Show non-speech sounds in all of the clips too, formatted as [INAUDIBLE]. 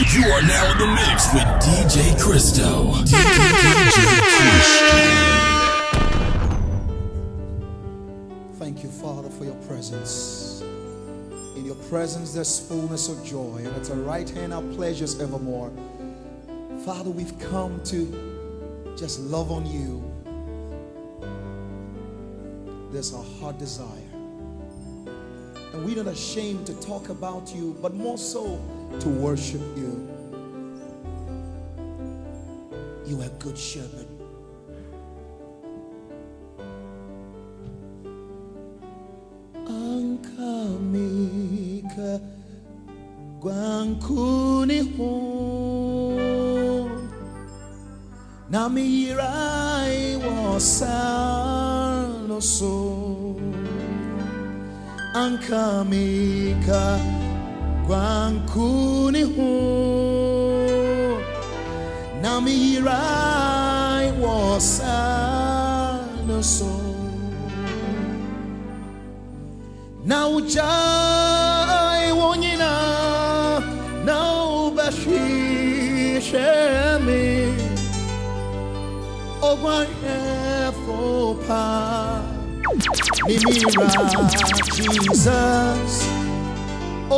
You, you are now in the mix with DJ Cristo. Thank you, Father, for your presence. In your presence, there's fullness of joy, and at the right hand are pleasures evermore. Father, we've come to just love on you. There's a heart desire. And we're not ashamed to talk about you, but more so to worship you. You are good shepherd. Ankamika Gwankuni ho Namirai wasano so Ankamika Gwankuni ho Namirai wasano so na ujai wonyina na ubashishe mi ogwaye fopa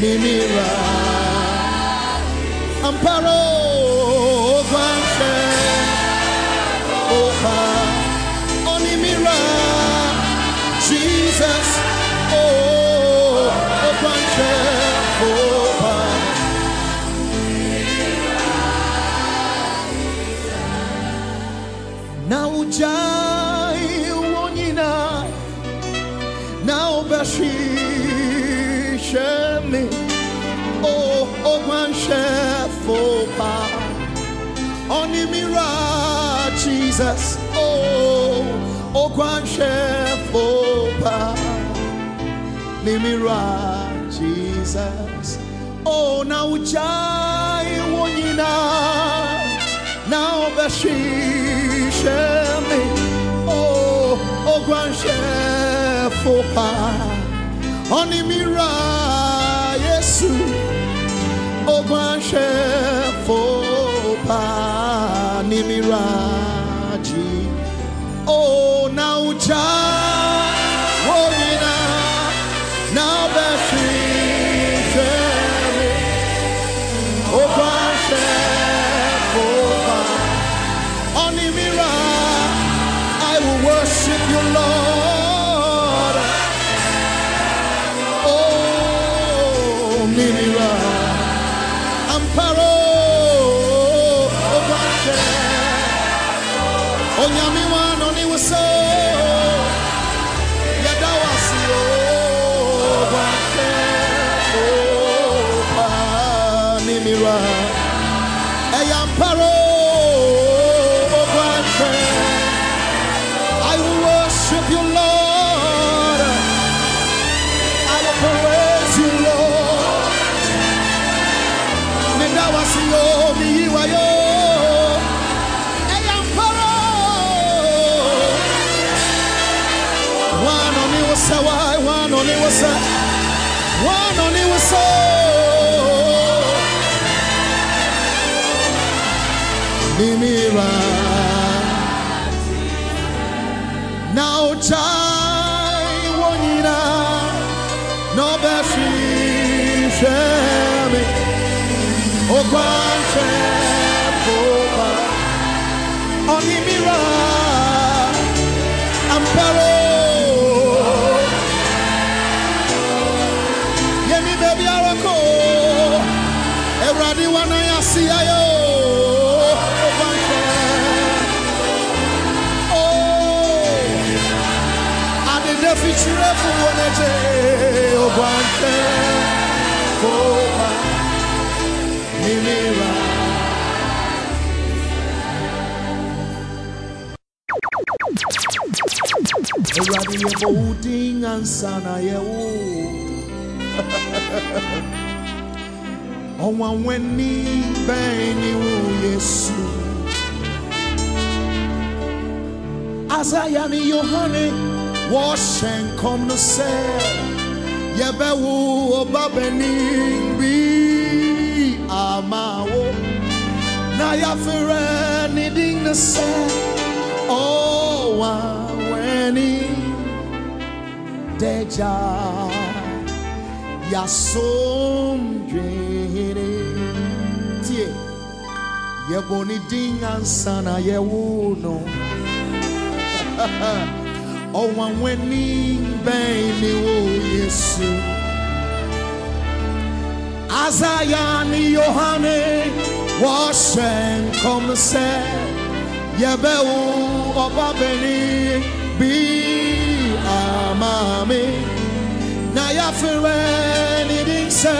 nímíra amparo jesus. Oh, oh, o ogwanshe fopa oh, nimira jesus. O na ujai wonyina na obashishemi o ogwanshe fopa onimira yesu. Ogwanshe fopa nimira na Mimira. Now jai Fu wonete Obante Kopa Nimira Awurade yɛbɔ wo din ansa na bɛn ne wo ne yohane wɔhyɛ nkɔm no sɛ yɛbɛwo ɔba bɛnin bi ama wo na yɛafrɛ ne din no sɛ ɔwanwani dagya yasomdwene tie yɛbɔ ne din ansa na yɛwo no ɔwanwani bɛn ne wo yesu. Asaya ne yohane wɔhyɛ nkɔm sɛ yɛbɛwo ɔba bɛni bi ama me na yɛafrɛ ne din sɛ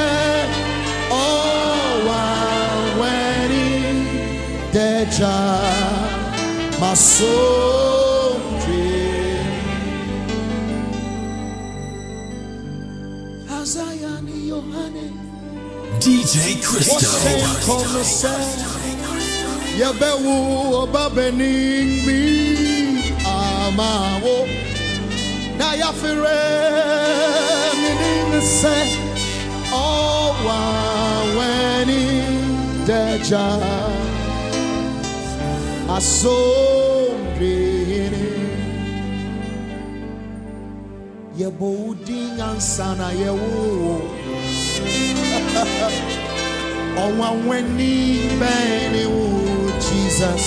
ɔwanwani dagya masomdwe DJ Christo. wɔhyɛ nkɔm no sɛ yɛbɛwo ɔba bɛnin bi ama wo. Na yɛafrɛ ne din sɛ ɔwawani dagya asomdwene yɛbɔ wo din ansa na yɛwo wo ɔwanwani bɛn ne wo jesus.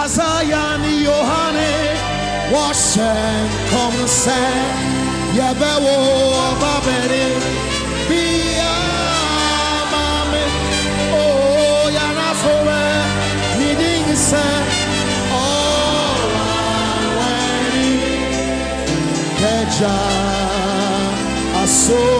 Asaya ne yohane wɔhyɛ nkɔm sɛ yɛbɛwo ɔba bɛne bia ma me. O yɛnaforɛ ne din sɛ ɔwanwani dagya aso ɔhyɛ nkɔm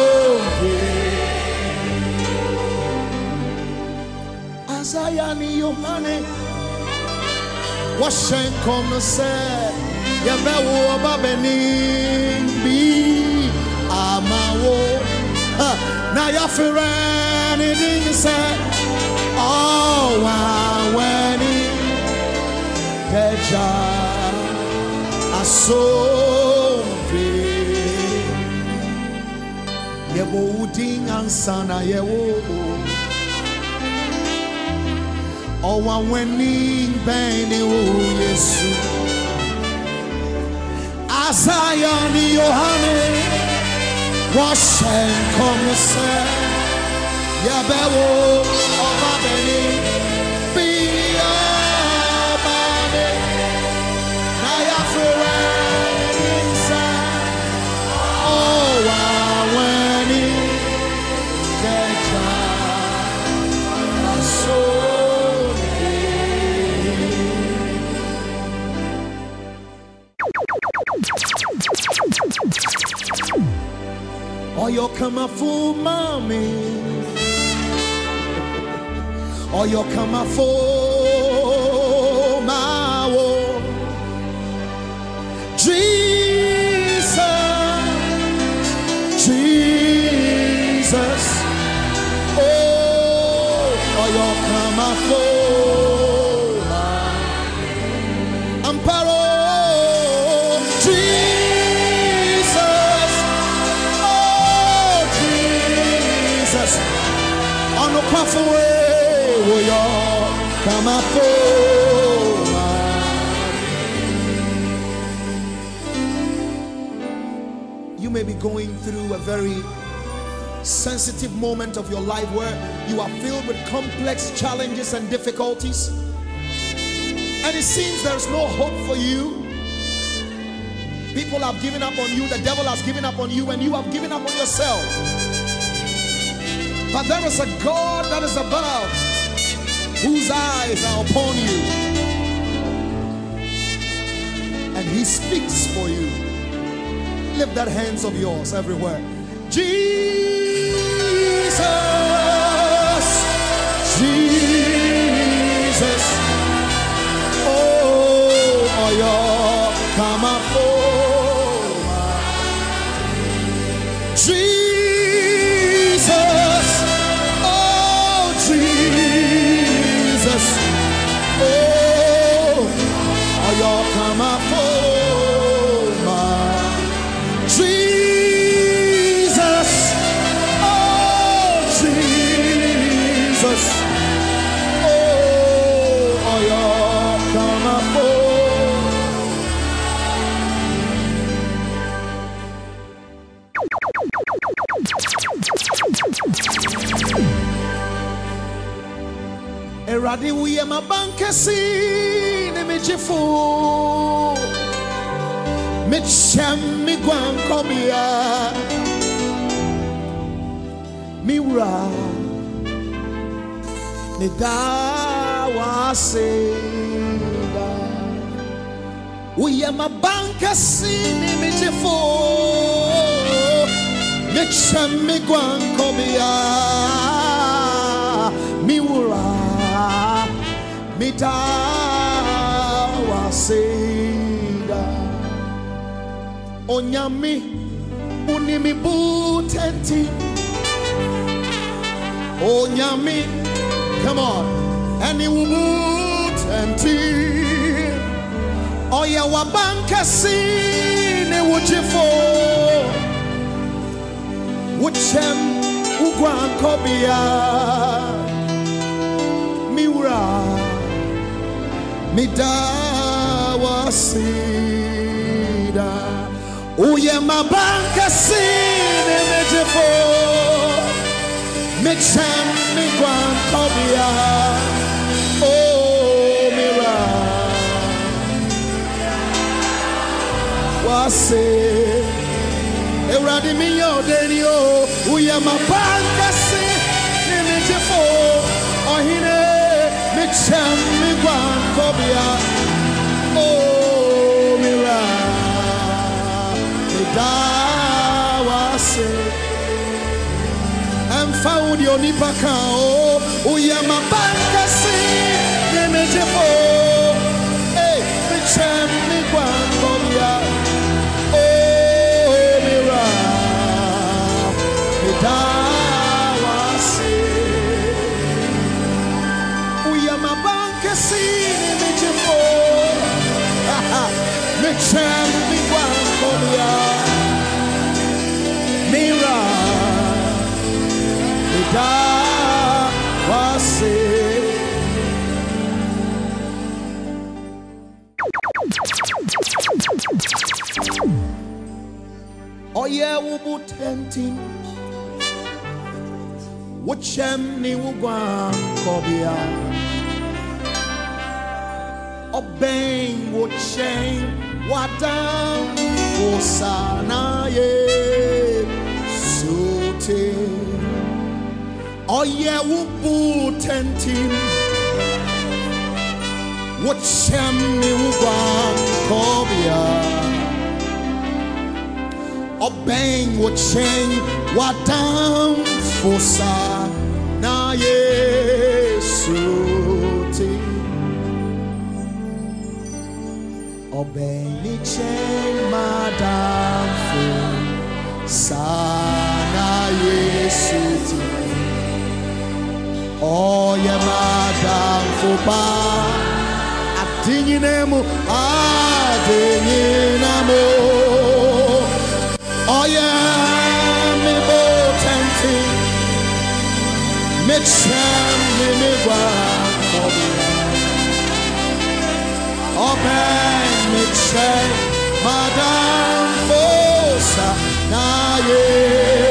wɔhyɛ nkɔm sɛ yɛbɛwo ɔba bɛnin bi ama wo. Na yɛafrɛ ne din sɛ ɔwawani dagya asomdwe yɛbɔ wo din ansa na yɛwo ɔwanwani bɛn ne wo yesu. Asaya ne yohane. Wɔhyɛ nkɔm sɛ yɛbɛwo ɔba bɛni Oyo kama fu mami Oyo kama fu mawo a very sensitive moment of your life where you are filled with complex challenges and difficulties, and it seems there's no hope for you. People have given up on you, the devil has given up on you, and you have given up on yourself. But there is a God that is above, whose eyes are upon you, and He speaks for you. Lift that hands of yours everywhere. Jesus, Eradi wuye mabankasi ne mejifo Mechem mi gwankobia Miura. Ne dawa seda Uye mabankasi ne mejifo Mechem mi gwankobia Miura. Mi dawa seda onyame unimi butenti onyame come on ɛne wo butenti ɔyɛ wabankɛse ne wo gyefo wokyɛm wo guankɔbea me wura meda waseda Uye mabanka sine mejefo. Mi gwan kobia Oh mira Wase. Ewradi mi yo deni o Uye mabanka sine Ohine Mechem mi gwan kobia Oh mira dawase ɛmfa wo deɛ onipa ka o ne megyefo mekyɛm me guankɔbea da wase ɔyɛ wo bo tɛntim wokyɛm ne wo guankɔbea ɔbɛn wo kyɛn wadamfo sanaye sote ɔyɛ wo bo tɛntim wokyɛm ne wo guankɔbea ɔbɛn wo kyɛn wadamfo sanaye sote Obey chain madamfo sana yesuti Oye madamfo ba Adinyinemu adinyinamo. Oye mi bo tenti Mechem mi mi gwa kobia ọbẹ̀ mi kyẹ́ madam fosa na Yesu.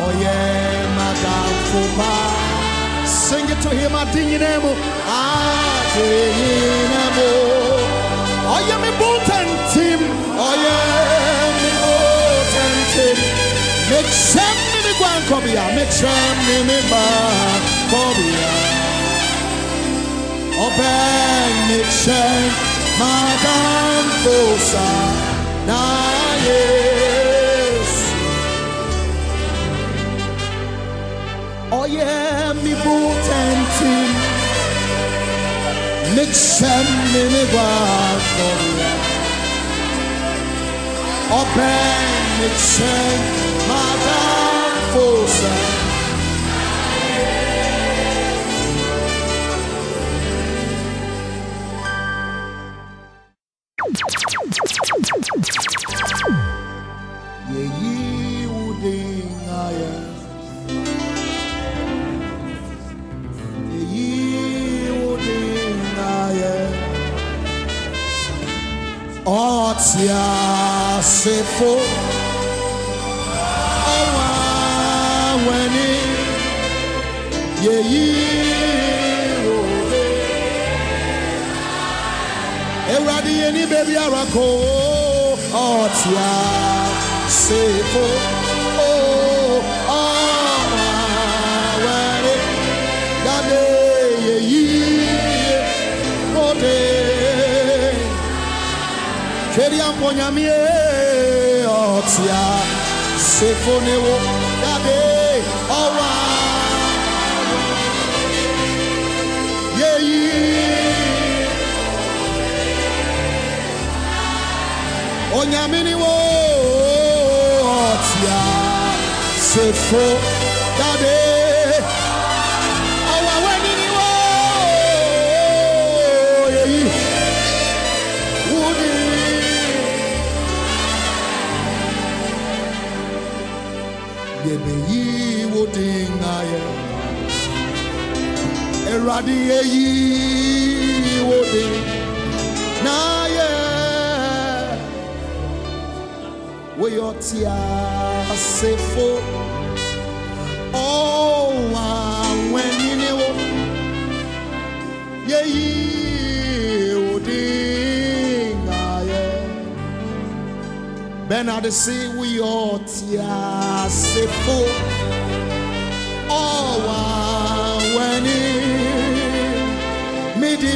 Oh yeah, madam fosa. Sing it to him, Adinamo. Adinamo. Oh yeah, me boot and team. Oh yeah, me boot and team. Make some me me guan kobia. Make some me me ba kobia. Oh bang, make some madam fosa na yes. Yeah, me boot and team. Nixon in the Korea. Sefo Owa weni Yeyi ode Ewurade Otia sefo Owa weni Dade yeyi ode Keri amponyamie Otia sefo newo Dade Owa. Yeyi. Onyamini wo ọtia sefo dade ọwọwẹ eradi yeyi wodi n'ayẹ. Weyotia sefo. Oh when you Ye udingaye Bernard see we otia sefo. Oh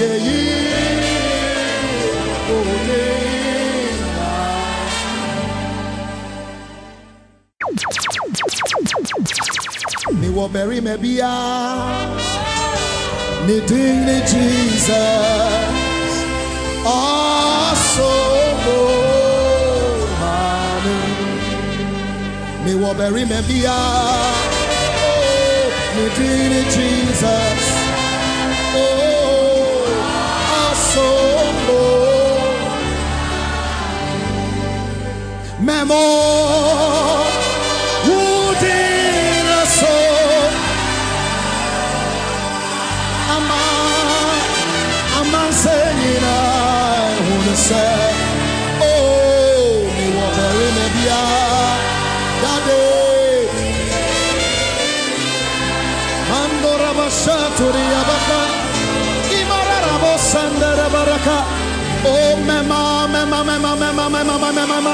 yeyi olenga miwọ bẹ̀rí mẹ́bíà ní dín ní jesus. Ọ̀ṣọ́gbó mi wọ bẹ̀rí mẹ́bíà ní dín ní jesus. Ọ̀ṣọ́gbó mẹ́mọ́ wúdí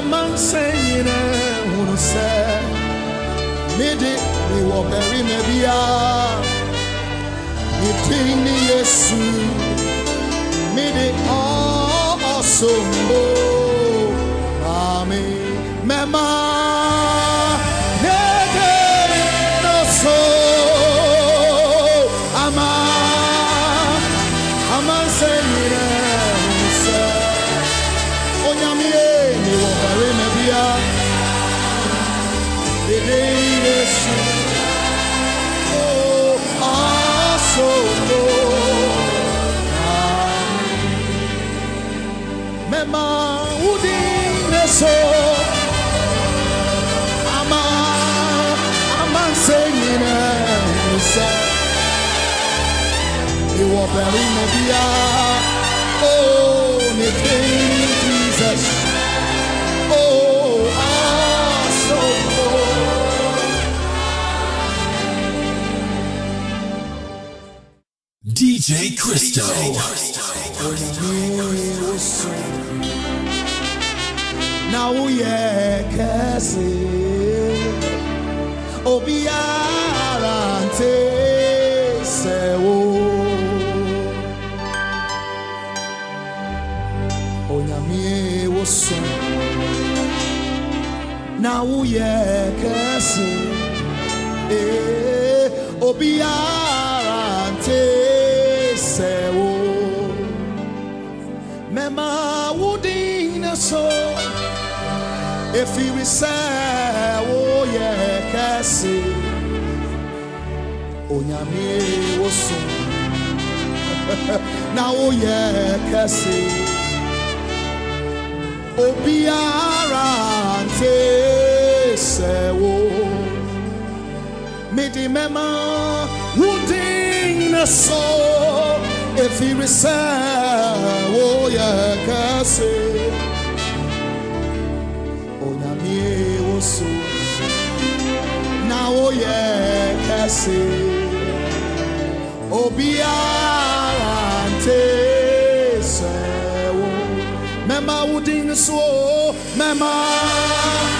ama saying who say Mede me wo beri me bia Me tini yesu. Mede also mo Amen ni wɔ bɛre na bia o ne king jesus o asomo DJ Christo. na woyɛ kɛse obiara nte na woyɛ kɛse Eh, obiara nte sɛ wo mɛma wodin ne so ɛfiri sɛ woyɛ kɛse onyame wo so. [LAUGHS] Na woyɛ kɛse obiara nte sɛ wo mede mɛma wodin ne so ɛfiri sɛ woyɛ kɛse onyame wo so. Na woyɛ kɛse obiara nte sɛ wo wodin ne so. Mɛma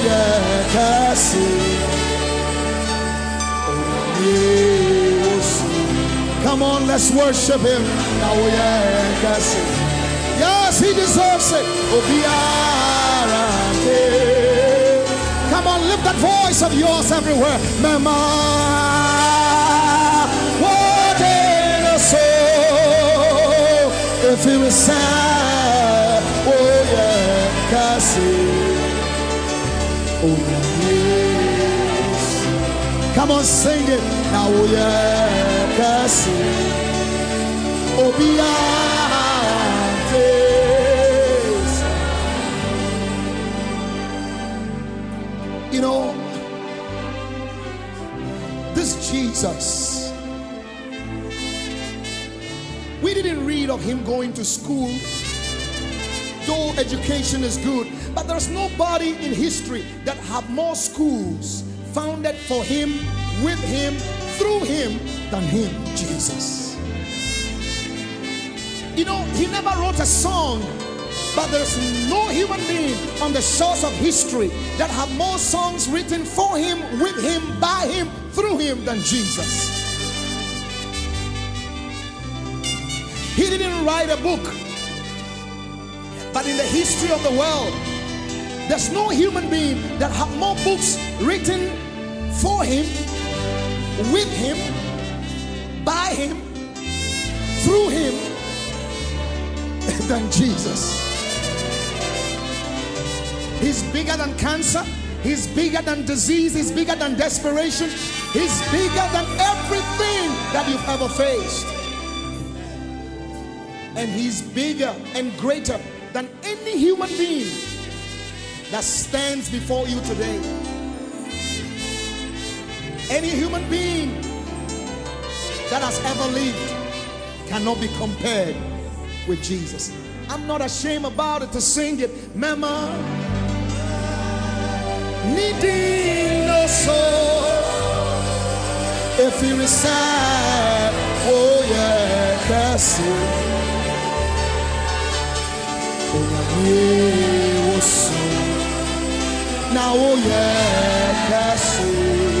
wo oh, Come on, let's worship him. Yes, he deserves it. Oh, Nte. Come on, lift that voice of yours everywhere. So? If he was sad, oh yeah, kasi. Come on, sing it. Now oh yeah, kasi. Obiara ah, nte. You know, this Jesus, we didn't read of him going to school, though education is good, but there's nobody in history that have more schools founded for him, with him, through him than him, Jesus. You know, he never wrote a song But there's no human being on the source of history that have more songs written for him, with him, by him, through him than Jesus. He didn't write a book, but in the history of the world, there's no human being that have more books written for him, with him, by him, through him than Jesus. He's bigger than cancer. He's bigger than disease. He's bigger than desperation. He's bigger than everything that you've ever faced. And he's bigger and greater than any human being that stands before you today. Any human being that has ever lived cannot be compared with Jesus. I'm not ashamed about it to sing it. Mama, needing no soul. If you reside, oh yeah, that's it. Now oh yeah, that's it.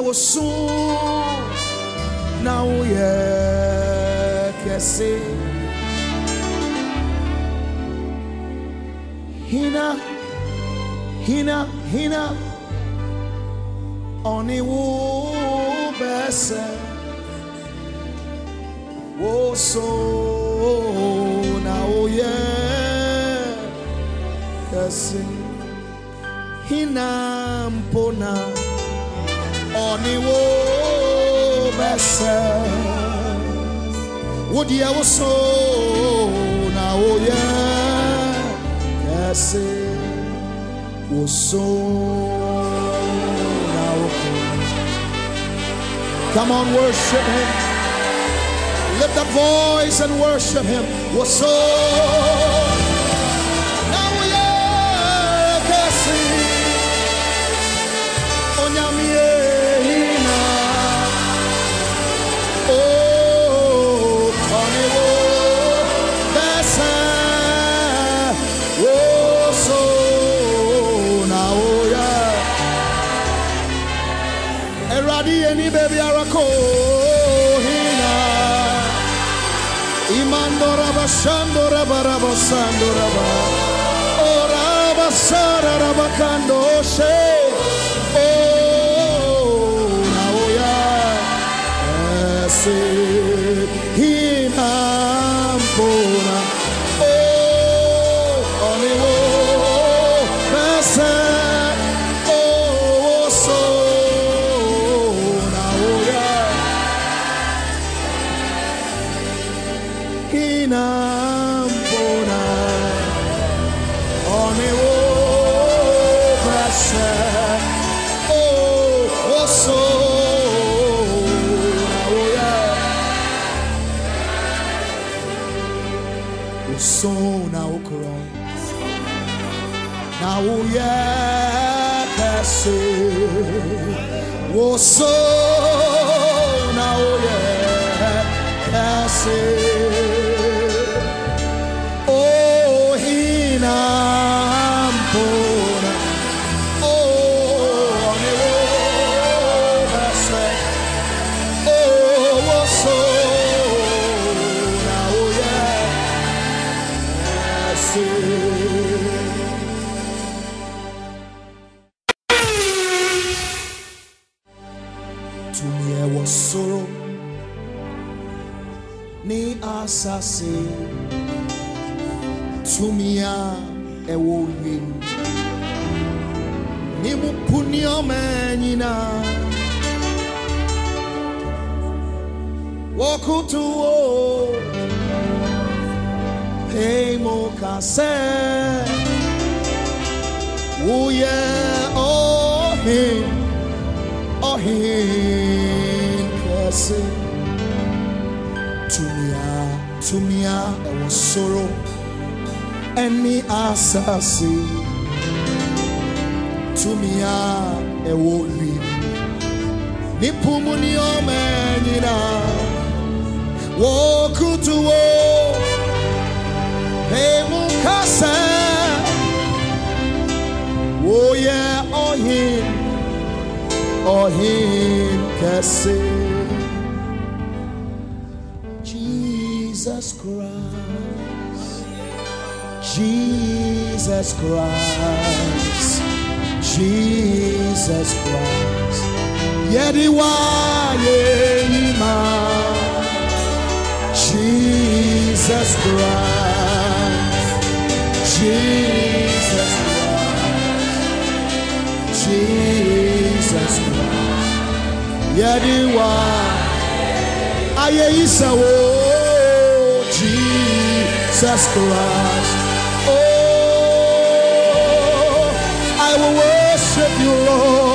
Was soon. Now yeah, kase. Hina, hina, hina. Oni wo bese. Oh, so now, yeah, kasi hinampona wo so kasi was so now. Come on, worship him. Lift up voice and worship him. What's so? Eni baby oh, arako. Imandora bashandora barabasandora ba Ora oh, basara rabakando she. Oh naoya Ese hinampona wɔkoto wo pei mu ka sɛ woyɛ ɔhen ɔhen kɛse tumia tumia ɛwɔ soro. Ɛne asase tumia ɛwɔ wiem nipo mu nneɔma nyinaa wɔkutu wo emu kasa woyɛ ɔhen ɔhen kɛse Jesus Christ. Jesus Christ. Jesus Christ. Yɛdiwa yɛyima Jesus Christ. Jesus Christ. Jesus Christ. Yɛdiwa ayeyisawo oh, Jesus Christ. Oh I will worship you Lord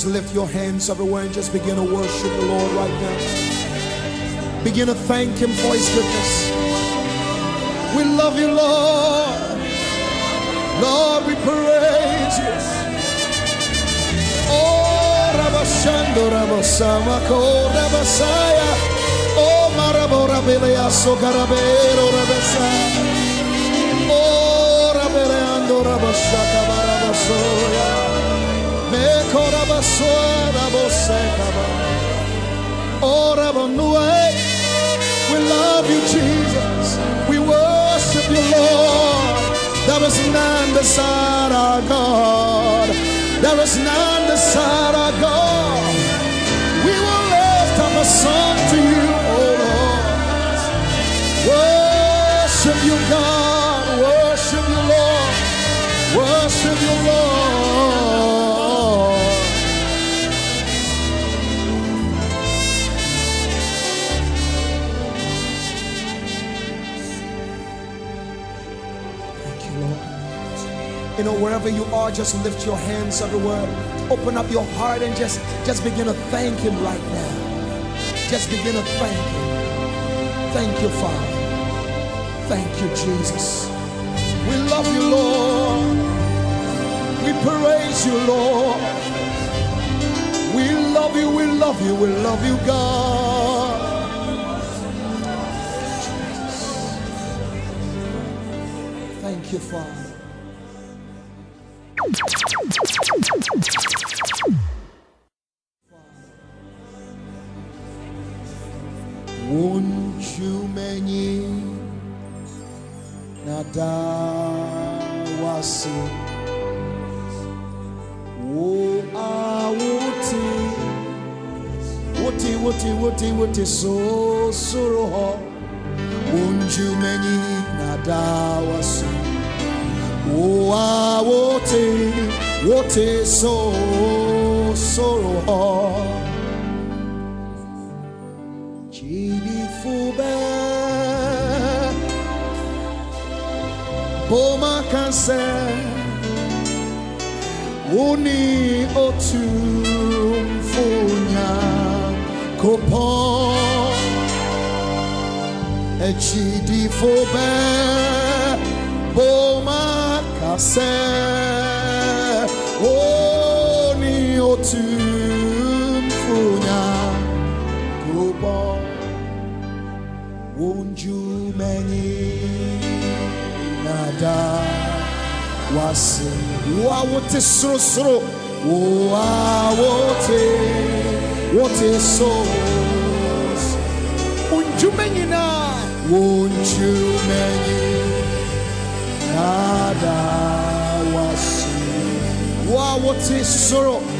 Just lift your hands everywhere and just begin to worship the Lord right now. Begin to thank Him for His goodness. We love you, Lord. Lord, we praise you. Oh, Rabashando, Rabasaya. Oh. Oh, Rabeleando, Rabashaka, Barabasoya. We love you, Jesus. We worship you, Lord. There is none beside our God. There is none beside our God. We will lift up a song to you, oh Lord. Worship you, God. You know, wherever you are, just lift your hands everywhere. Open up your heart and just, just begin to thank Him right now. Just begin to thank Him. Thank you, Father. Thank you, Jesus. We love you, Lord. We praise you, Lord. We love you, we love you, we love you, God. Thank you, Father. So soro ho Chidifube Boma cancer Uni otumfunya kopon Echidi fobe boma kase Oni otumfunya kopon Wonju meni nada wase wo a wote sorosoro wo a wote wote so wondwuma nyinaa wondwuma nada wase wo a wote soro wo a wote wote so soro Chikefoba Boma Kase Oni Otu Toya Gopo Chikefoba Boma Kase Onyamie Oni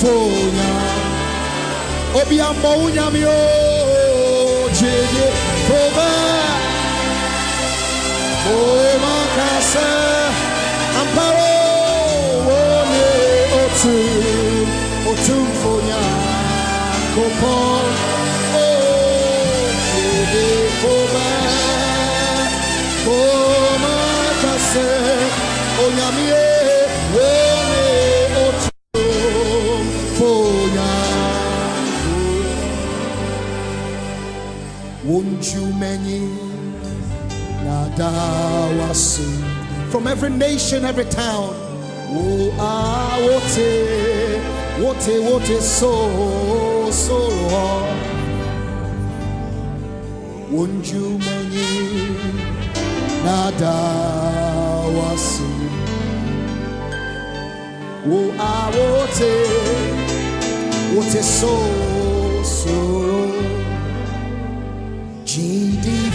Toya obi amọ wunyami o jeje foba oma kasa amparo wone otu otu mfonya o jeje foba oma kasa onyami from every nation, every town. Oh, ah, wote, wote, wote, so, so, won't you many nadawasi? Oh, ah, wote, wote, so.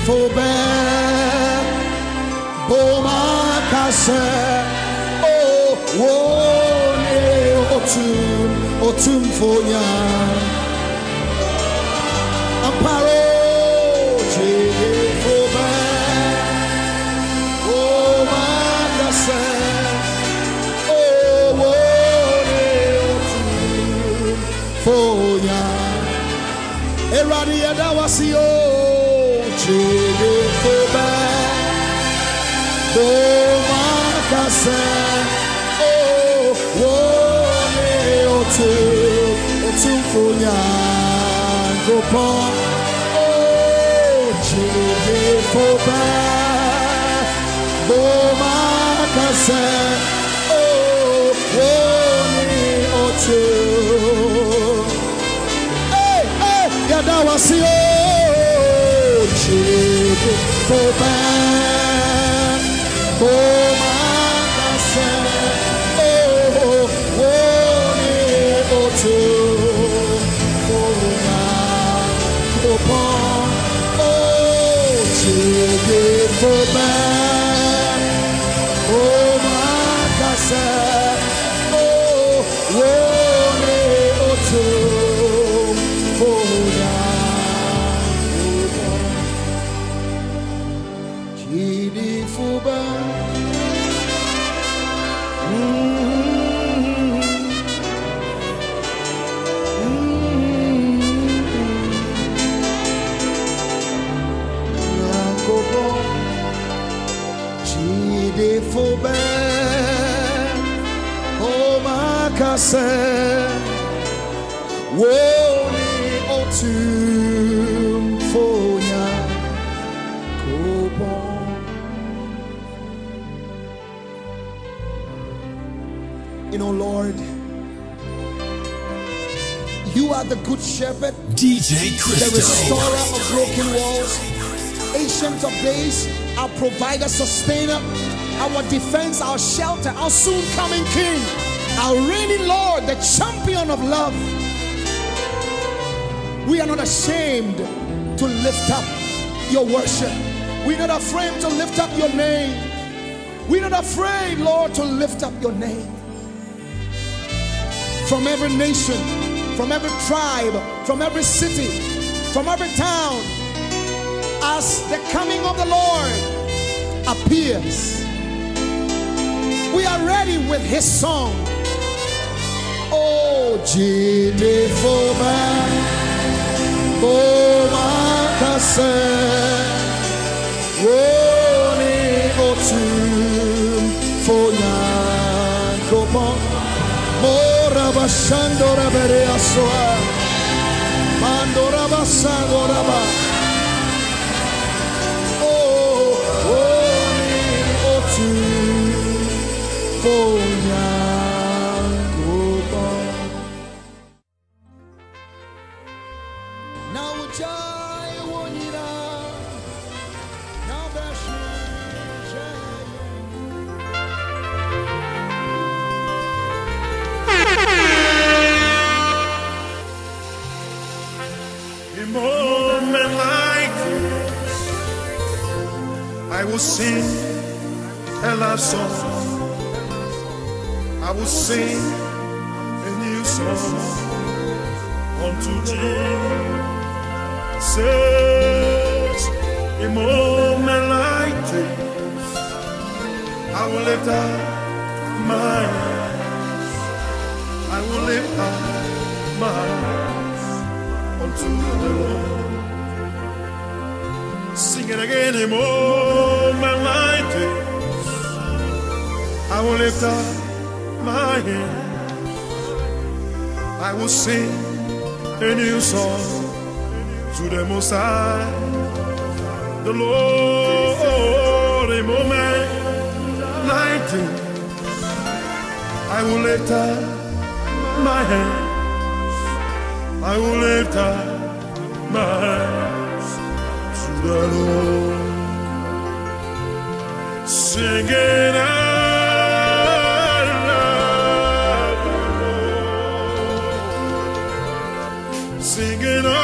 GD for bad. Boma kase. Oh, one otum, otum fonya. Amparo. GD for bad. Boma kase. Oh, one otum fonya. Eradi o chede kobe Boma kase o wole otu otu funya gopo o chede kobe Boma kase o wole otu Hey, hey, yada wasi chebe foba my Kase Woni otum fonya kopon You know, Lord, you are the good shepherd, DJ the Christo. restorer of broken walls, ancient of days, our provider, sustainer, our defense, our shelter, our soon coming king, our reigning Lord, the champion of love. We are not ashamed to lift up your worship. We're not afraid to lift up your name. We're not afraid, Lord, to lift up your name. From every nation, from every tribe, from every city, from every town, as the coming of the Lord appears, we are ready with his song. Bashandora bere asoa mandora basandora ba will sing a love song. I will sing a new song unto Jesus. A moment like this, I will lift up my hands. I will lift up my hands unto the Lord. Sing it again, a I will lift up my hands. I will sing a new song to the Most High. The Lord, a moment this. I will lift up my hands. I will lift up my hands to the Lord, singing, I singing, I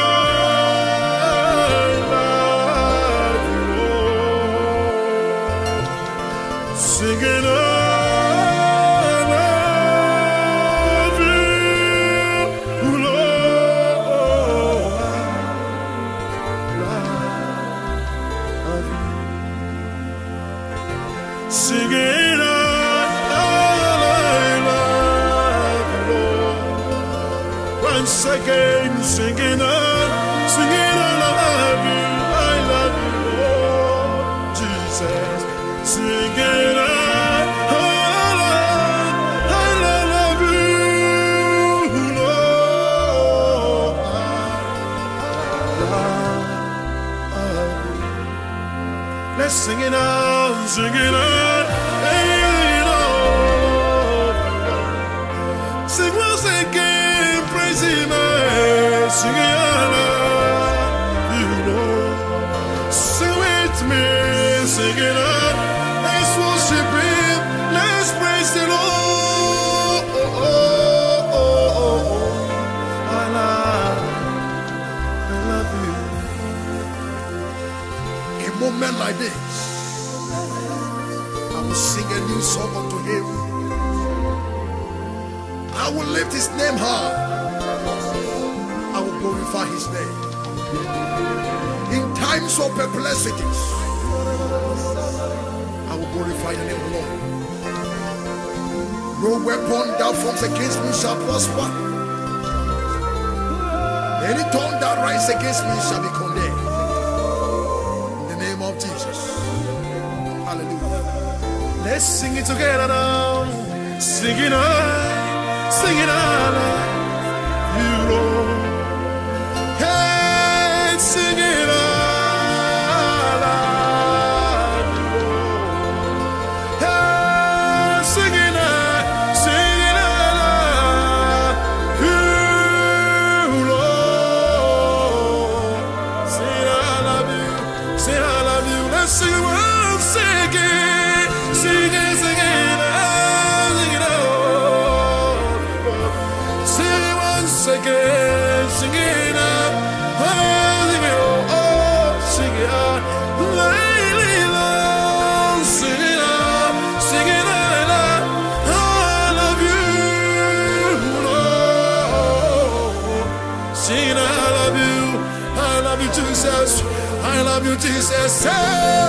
you, Jesus.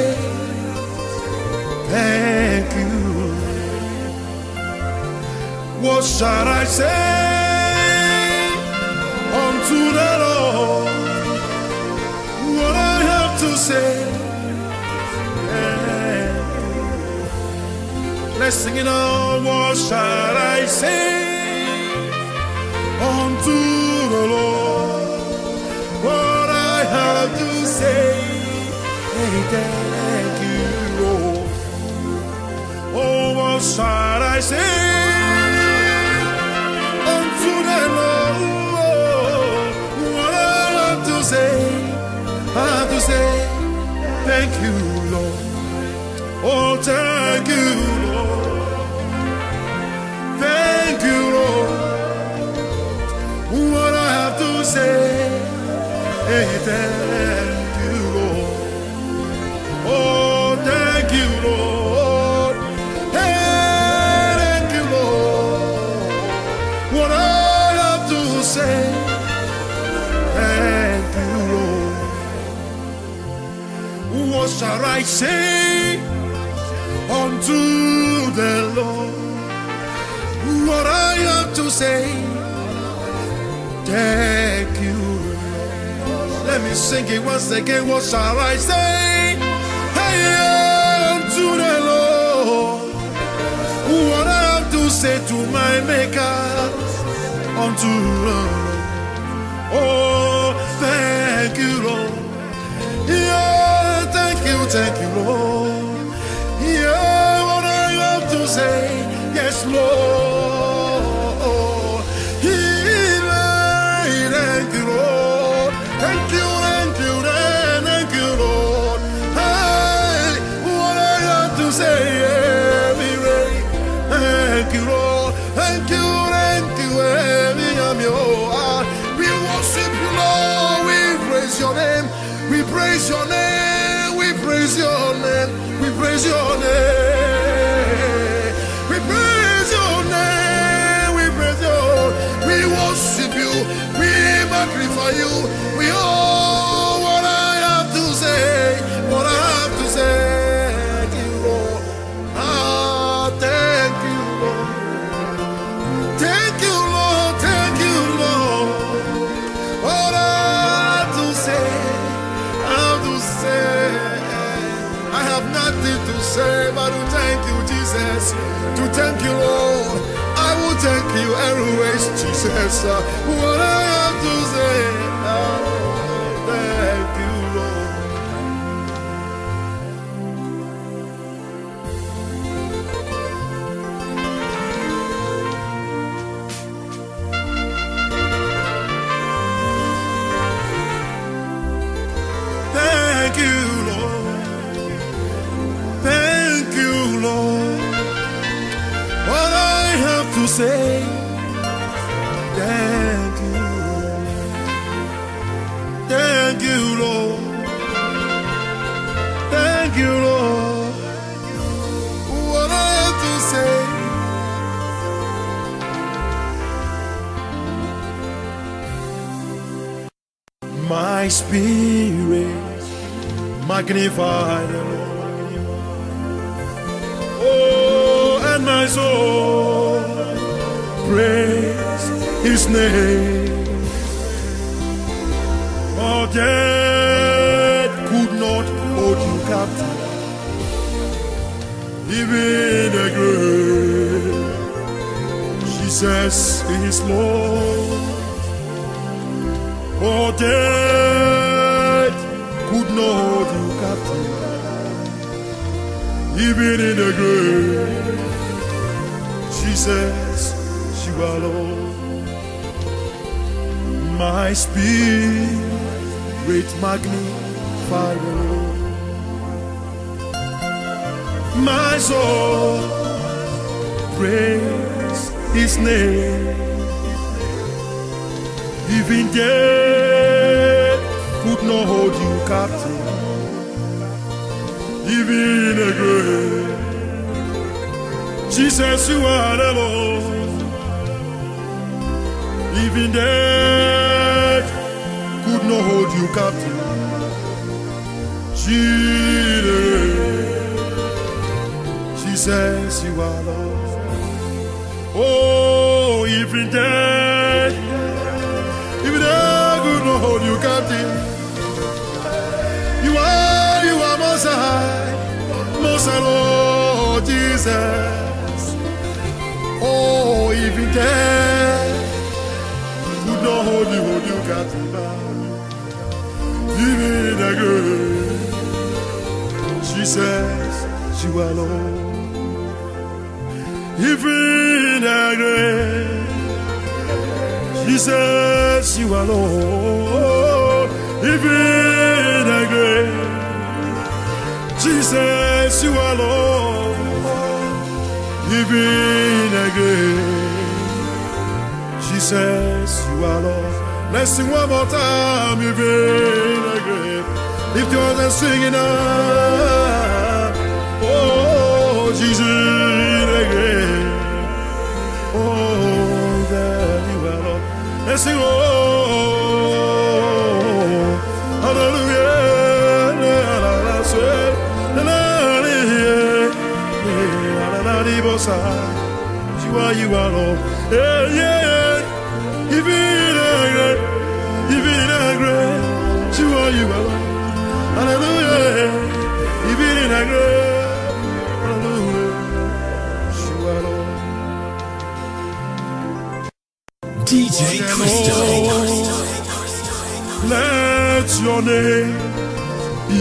shall I say unto the Lord? What I have to say. Let's sing it on. What shall I say unto the Lord? What I have to say, hey, thank you, Lord. Oh, what shall I say the Lord? What I have to say, I have to say, thank you, Lord. Oh, thank you, Lord. Thank you, Lord. What I have to say, hey, say, thank you, Lord. What shall I say unto the Lord? What I have to say, thank you. Let me sing it once again. What shall I say? Hey, unto the Lord. What I have to say to my Maker, the Lord. Oh, thank you, Lord. Yeah, thank you, thank you, Lord. Yeah, what I have to say, yes, Lord. We anyways, Jesus. Uh, what I have to say, thank you, Lord. Thank you, Lord. Thank you, Lord. What I have to say, My spirit magnify the Lord. Oh, and my soul praise His name. death could not hold you captive. Even the grave, Jesus is Lord. Oh, death could not hold you captive. Even in the grave, Jesus, you are Lord. My spirit magnify the Lord. My soul praise His name. Even death could not hold you captive. Even a grave, Jesus, you are Lord. Even death could not hold you captive. Jesus, you are Lord. Oh, even death, most high, most high, Lord Jesus. Oh, even death could not hold you, hold you captive. Even the good, Jesus, you are Lord. Even the great, Jesus, you are Lord. Even the great, Jesus, you are Lord. Even the great, Jesus, you are Lord. Let's sing one more time. Even the great, lift your hands and sing it uh, out. Oh, Jesus, great. Oh, that you are Lord. Let's sing, oh, You are, you are Lord. Yeah, yeah. Even a great, even a great. You are, you are Lord. Hallelujah. In a great, hallelujah. You are Lord. DJ Cristo. Let your name be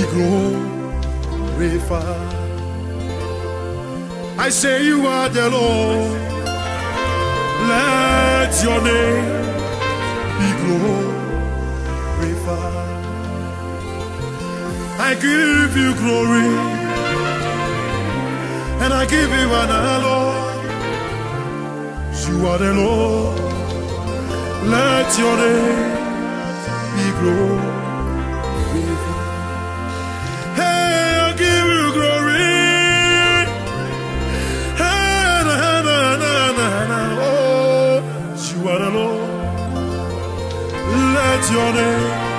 glorified. I say you are the Lord. Let your name be glorified. I give you glory and I give you honor, Lord. You are the Lord. Let your name be glorified. Glorified.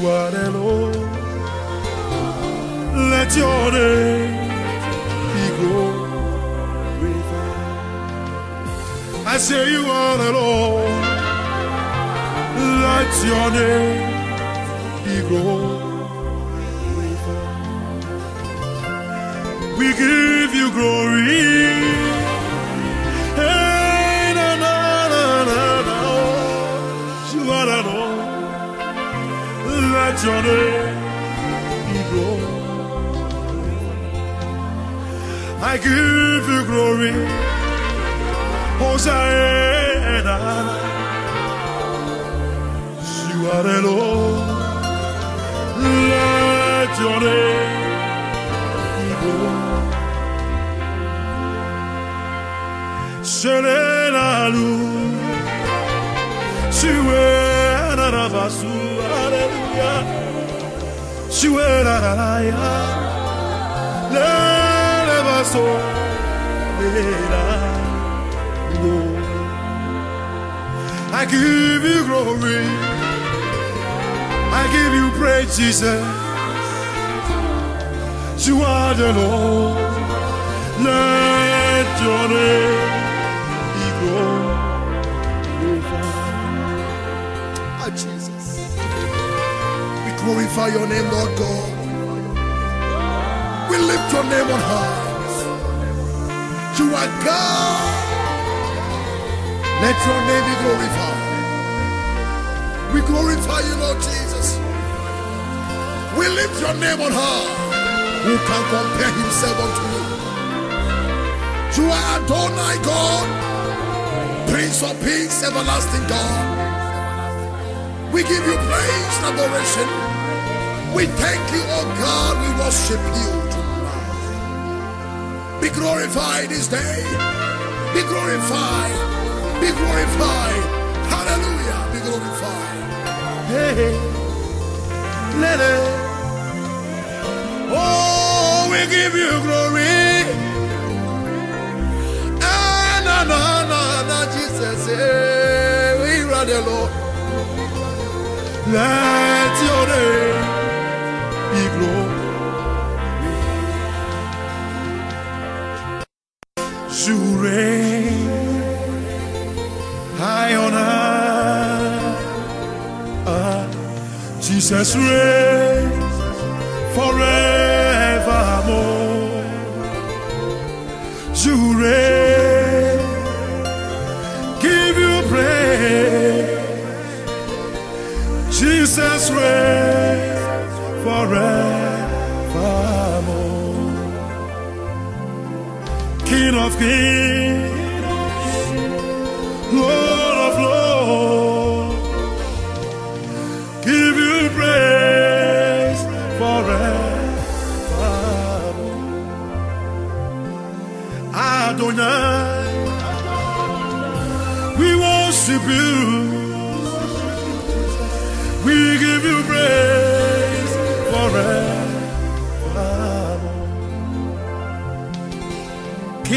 You are. Let your name be glorified. I say you are the Lord. Let your name be glorified. We give you glory. Be glorified. I give you glory. Hosanna. You are the Lord. Let your name be I give you glory. I give you praise, Jesus. You are the Lord. Let your name glorify your name, Lord God. We lift your name on high. You are God. Let your name be glorified. We glorify you, Lord Jesus. We lift your name on high. Who can compare himself unto you? You are Adonai God, Prince of Peace, everlasting God. We give you praise and adoration. We thank you, oh God. We worship you tonight. Be glorified this day. Be glorified. Be glorified. Hallelujah. Be glorified. Hey, Lele. Oh, we give you glory. Ah, na, na, na, na, Jesus. Hey, we run the Lord. Let your name You reign high on high. Jesus reigns forevermore. You reign, give you praise. Jesus reigns forevermore. King of kings, Lord of lords, give you praise forevermore. Adonai, we worship you.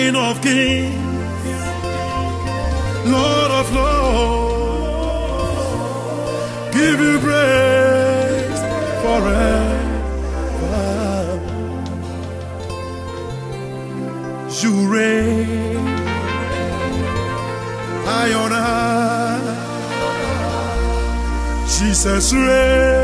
King of kings, Lord of lords, give you praise forever. You reign on high. Jesus reigns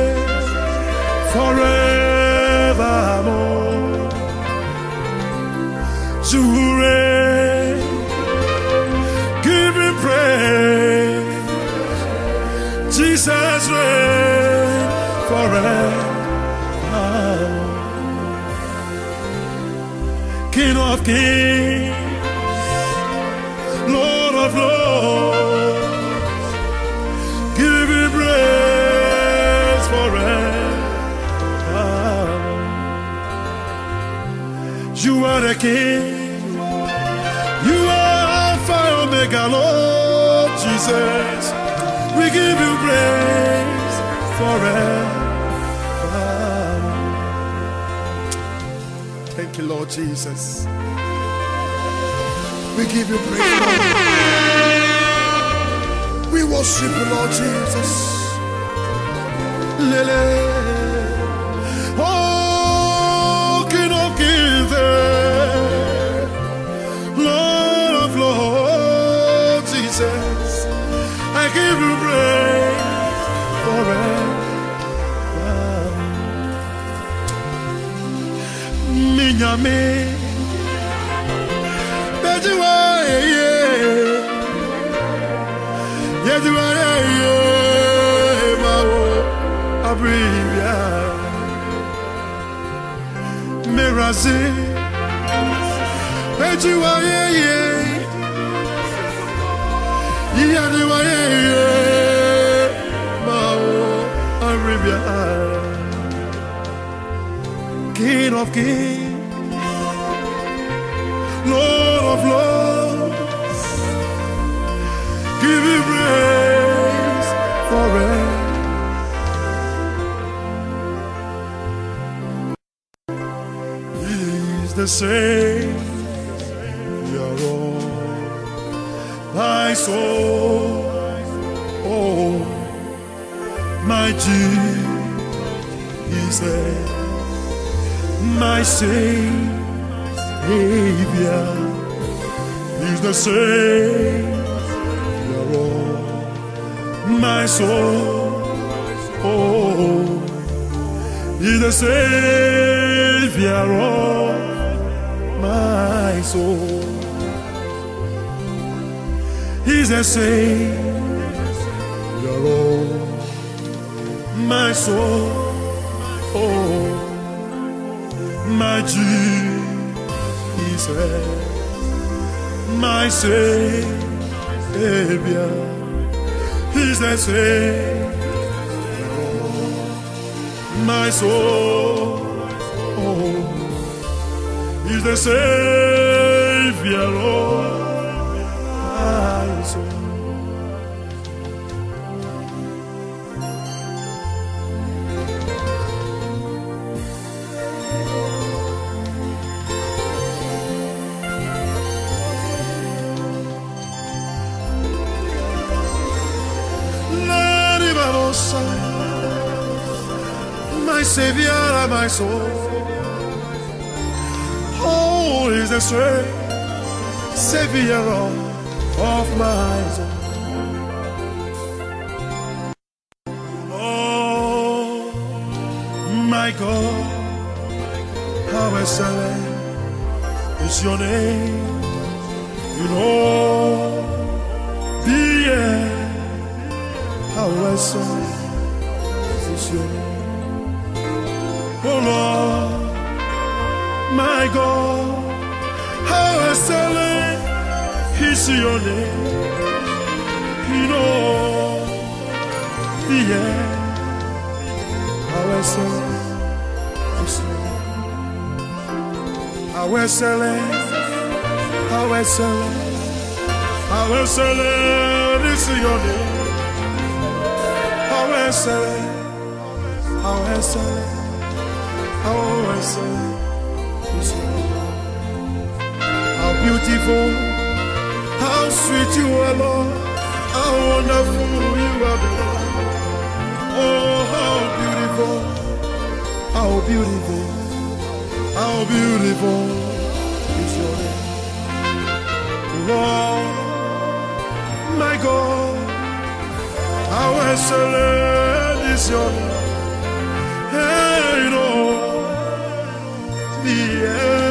King Lord of lords give him praise forever. You are the King, you are Alpha Omega, Lord Jesus. We give you praise forever. Thank you, Lord Jesus. We give you praise. Lord. We worship you, Lord Jesus. Lele. Oh, King of. Lord of Jesus. I give you praise forever. Mirazi Yeduwaye Yeduwaye mawo abribia King of kings. Lord of lords. Give you praise the same, you're all my soul. Oh, my Jesus, my Savior. He's the same you're all my soul. Oh, He's the Savior of my soul. He's the Savior of my soul. Oh, my Jesus, my Savior. He's the Savior my soul. Oh, He's the Savior of my soul. My Savior, my soul. Is the strength, Savior of, my soul. Oh, my God, how excellent is your name. You know the end, how excellent is your name. Oh Lord, my God, excellent is your name. You know the end, how excellent is your name. How excellent, how excellent, how excellent is your name. How excellent, how excellent. How excellent beautiful, how sweet you are, Lord. How wonderful you are, Lord. Oh, how beautiful, how beautiful, how beautiful is your name. Lord, my God, how excellent is your name. Hey, Lord, the end.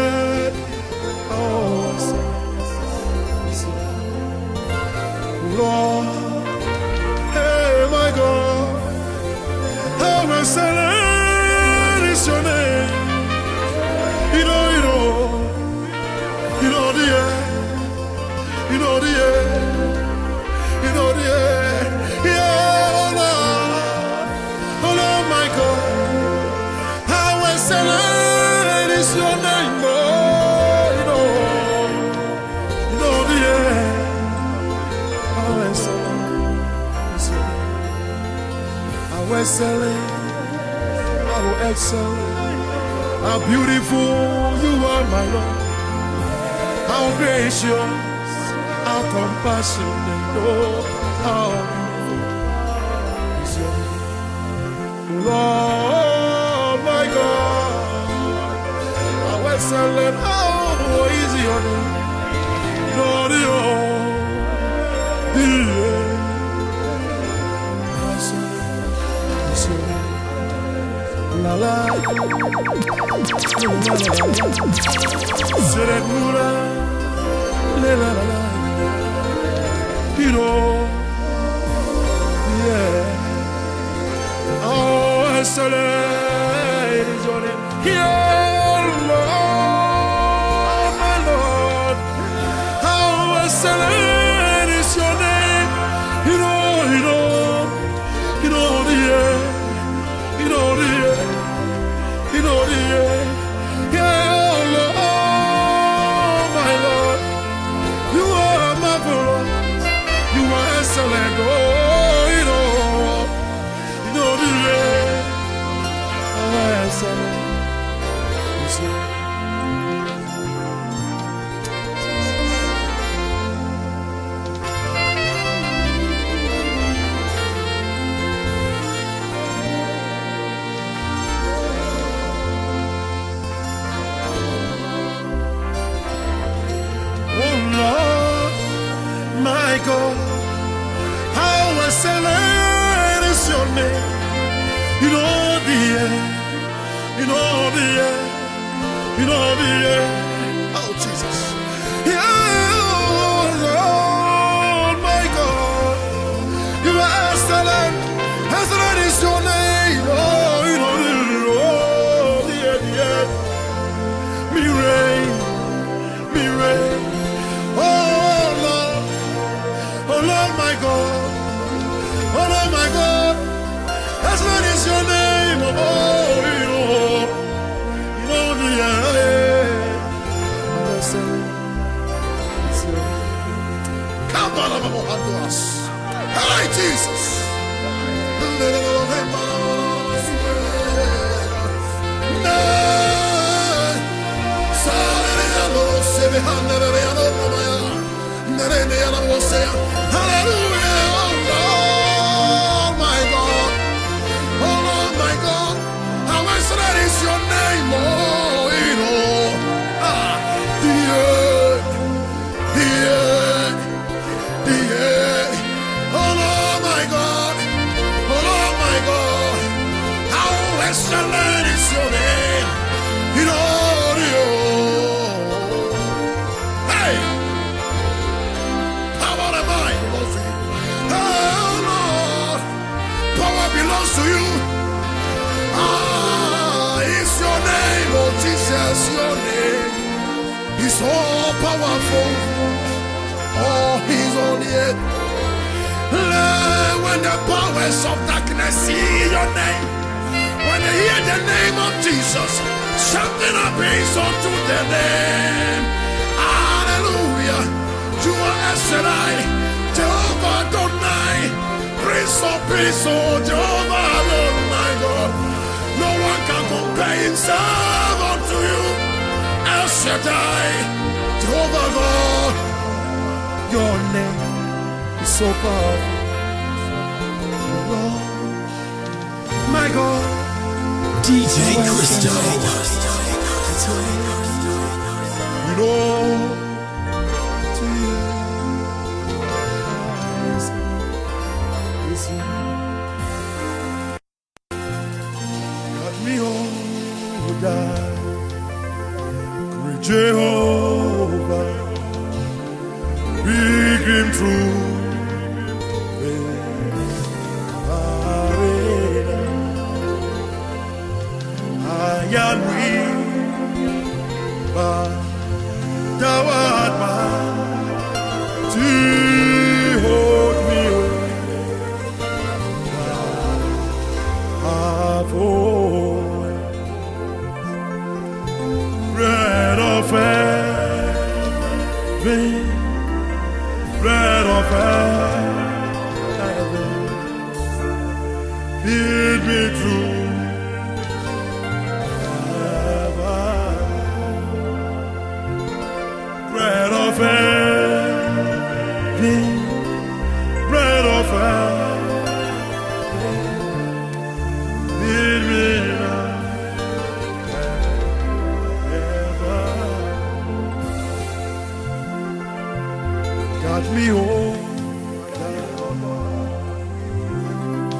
How beautiful you are, my Lord. How gracious, how compassionate, oh, how beautiful is your name. Lord, my God, how excellent, how easy your name. Lord, your is name. La la, yeah. Oh, excellent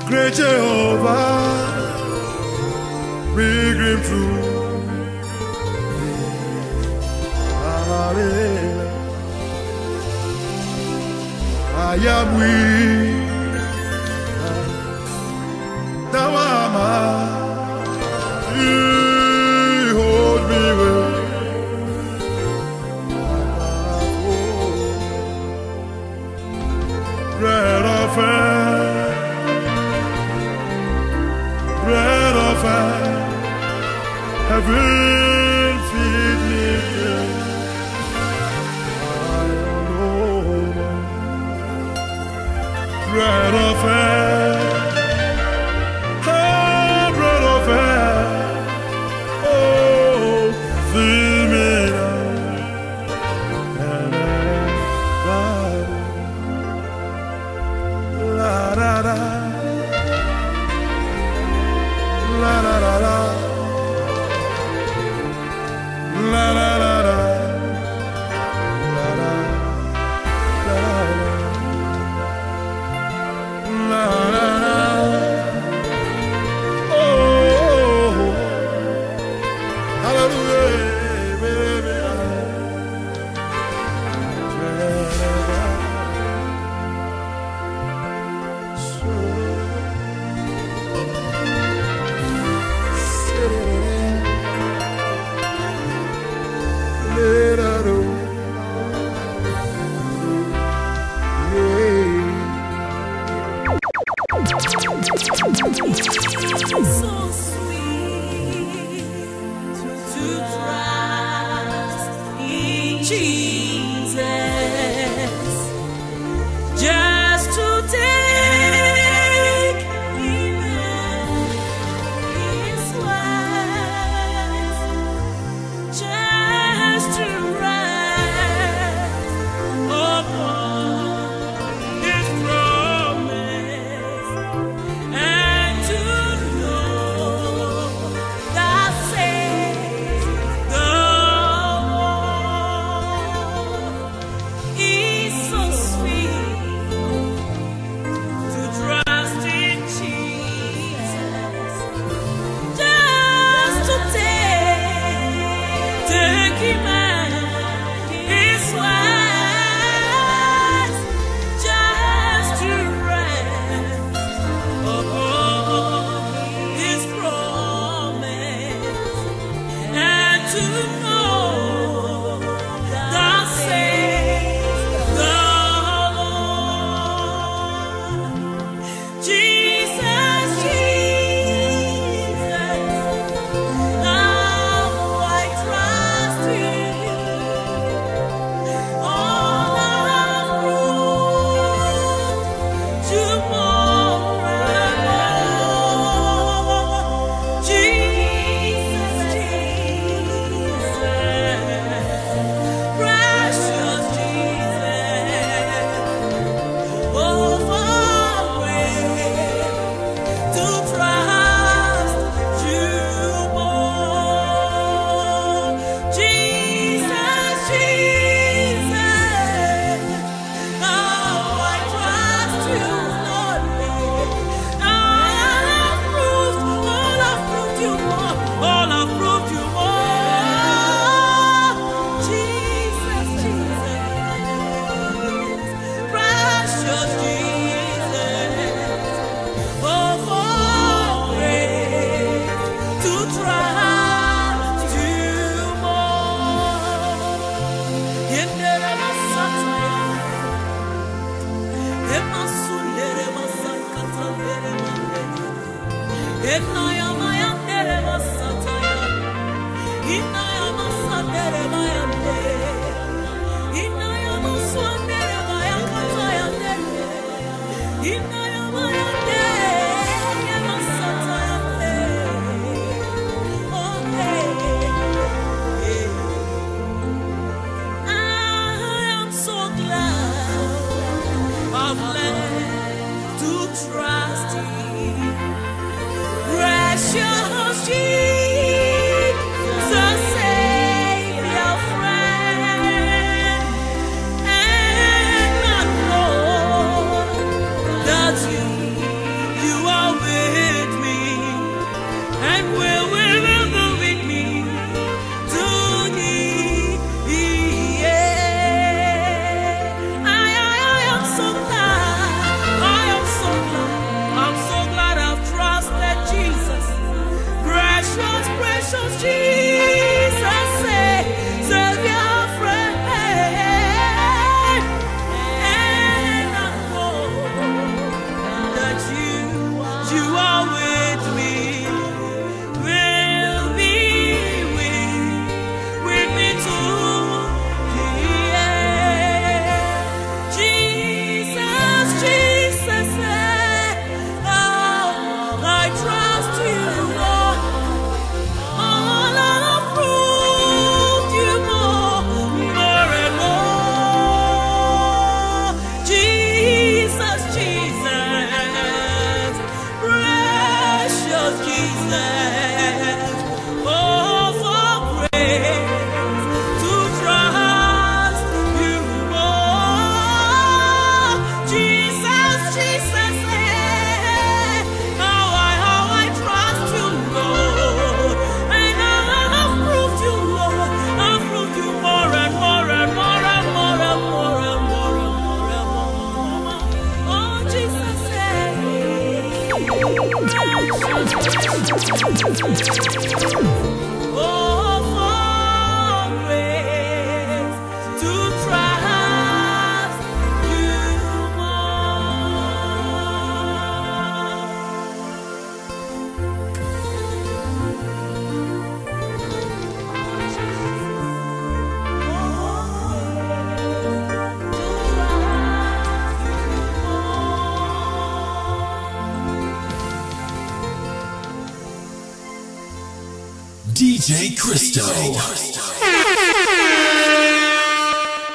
Great Jehovah, we him through. Hallelujah. I am weak. Now I'm.